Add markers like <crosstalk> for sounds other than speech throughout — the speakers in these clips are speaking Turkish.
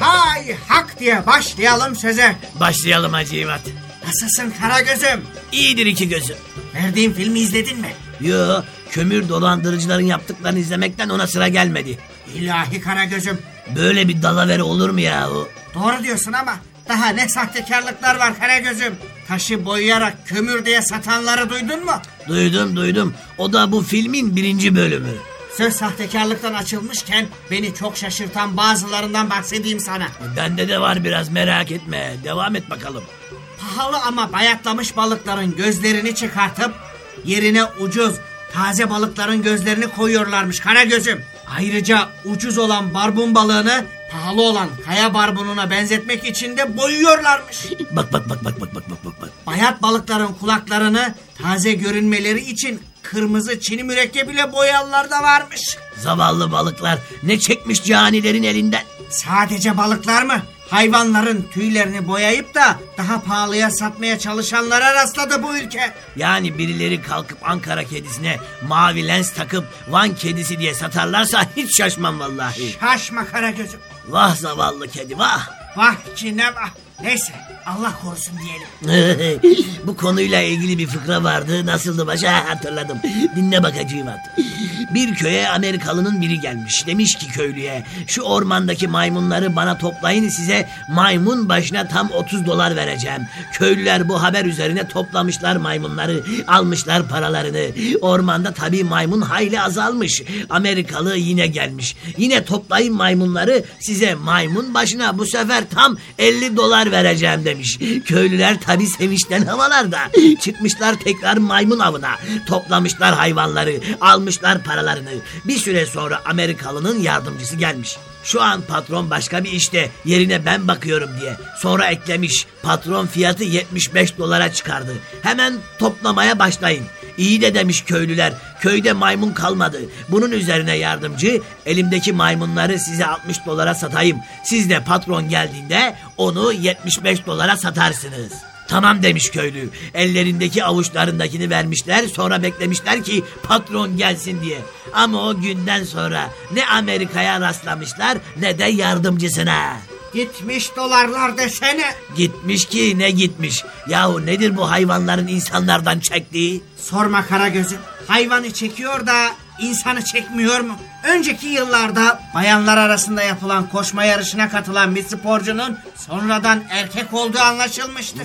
Hay hak diye başlayalım söze. Başlayalım Hacivat. Nasılsın Karagöz'üm? İyidir iki gözüm. Verdiğim filmi izledin mi? Yo, kömür dolandırıcıların yaptıklarını izlemekten ona sıra gelmedi. İlahi Karagöz'üm. Böyle bir dalavere olur mu yahu? Doğru diyorsun ama daha ne sahtekarlıklar var Karagöz'üm. Taşı boyayarak kömür diye satanları duydun mu? Duydum duydum. O da bu filmin birinci bölümü. Söz sahtekarlıktan açılmışken beni çok şaşırtan bazılarından bahsedeyim sana. Bende de var biraz merak etme. Devam et bakalım. Pahalı ama bayatlamış balıkların gözlerini çıkartıp yerine ucuz taze balıkların gözlerini koyuyorlarmış Karagöz'üm. Ayrıca ucuz olan barbun balığını pahalı olan kaya barbununa benzetmek için de boyuyorlarmış. Bak bak bak bak bak bak bak bak. bak. Bayat balıkların kulaklarını taze görünmeleri için kırmızı çini mürekkebiyle boyayanlar da varmış. Zavallı balıklar ne çekmiş canilerin elinden. Sadece balıklar mı? Hayvanların tüylerini boyayıp da daha pahalıya satmaya çalışanlara rastladı bu ülke. Yani birileri kalkıp Ankara kedisine mavi lens takıp Van kedisi diye satarlarsa <laughs> hiç şaşmam vallahi. Şaşma Karagöz'üm. Vah zavallı kedi vah. Vah ki ne vah. Neyse Allah korusun diyelim. <laughs> Bu konuyla ilgili bir fıkra vardı. Nasıldı başa Ha, hatırladım. Dinle bak Hacivat. Bir köye Amerikalının biri gelmiş. Demiş ki köylüye şu ormandaki maymunları bana toplayın size maymun başına tam 30 dolar vereceğim. Köylüler bu haber üzerine toplamışlar maymunları. Almışlar paralarını. Ormanda tabii maymun hayli azalmış. Amerikalı yine gelmiş. Yine toplayın maymunları size maymun başına bu sefer tam 50 dolar vereceğim demiş. Köylüler tabii sevinçten havalarda. Çıkmışlar tekrar maymun avına. Toplamışlar hayvanları, almışlar paralarını. Bir süre sonra Amerikalının yardımcısı gelmiş. Şu an patron başka bir işte yerine ben bakıyorum diye. Sonra eklemiş patron fiyatı 75 dolara çıkardı. Hemen toplamaya başlayın. İyi de demiş köylüler. Köyde maymun kalmadı. Bunun üzerine yardımcı elimdeki maymunları size 60 dolara satayım. Siz de patron geldiğinde onu 75 dolara satarsınız. Tamam demiş köylü. Ellerindeki avuçlarındakini vermişler sonra beklemişler ki patron gelsin diye. Ama o günden sonra ne Amerika'ya rastlamışlar ne de yardımcısına. Gitmiş dolarlar desene. Gitmiş ki ne gitmiş. Yahu nedir bu hayvanların insanlardan çektiği? Sorma Karagöz'üm. Hayvanı çekiyor da insanı çekmiyor mu? Önceki yıllarda bayanlar arasında yapılan koşma yarışına katılan bir sporcunun sonradan erkek olduğu anlaşılmıştı.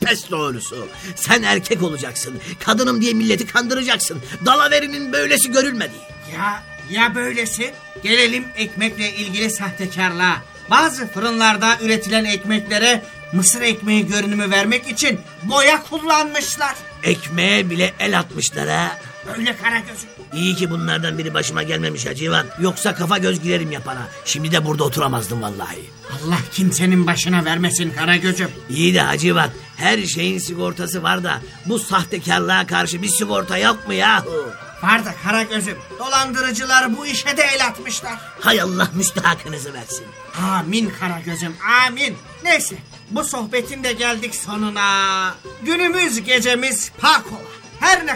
Pes doğrusu. Sen erkek olacaksın. Kadınım diye milleti kandıracaksın. Dalaverinin böylesi görülmedi. Ya ya böylesi? Gelelim ekmekle ilgili sahtekarlığa. Bazı fırınlarda üretilen ekmeklere mısır ekmeği görünümü vermek için boya kullanmışlar. Ekmeğe bile el atmışlar ha. Böyle Karagöz'üm. İyi ki bunlardan biri başıma gelmemiş Hacivan. Yoksa kafa göz girerim yapana. Şimdi de burada oturamazdım vallahi. Allah kimsenin başına vermesin Karagöz'üm. İyi de Hacivat her şeyin sigortası var da bu sahtekarlığa karşı bir sigorta yok mu yahu? Var da Karagöz'üm. Dolandırıcılar bu işe de el atmışlar. Hay Allah müstahakınızı versin. Amin Karagöz'üm amin. Neyse bu sohbetin de geldik sonuna. Günümüz gecemiz pak ola.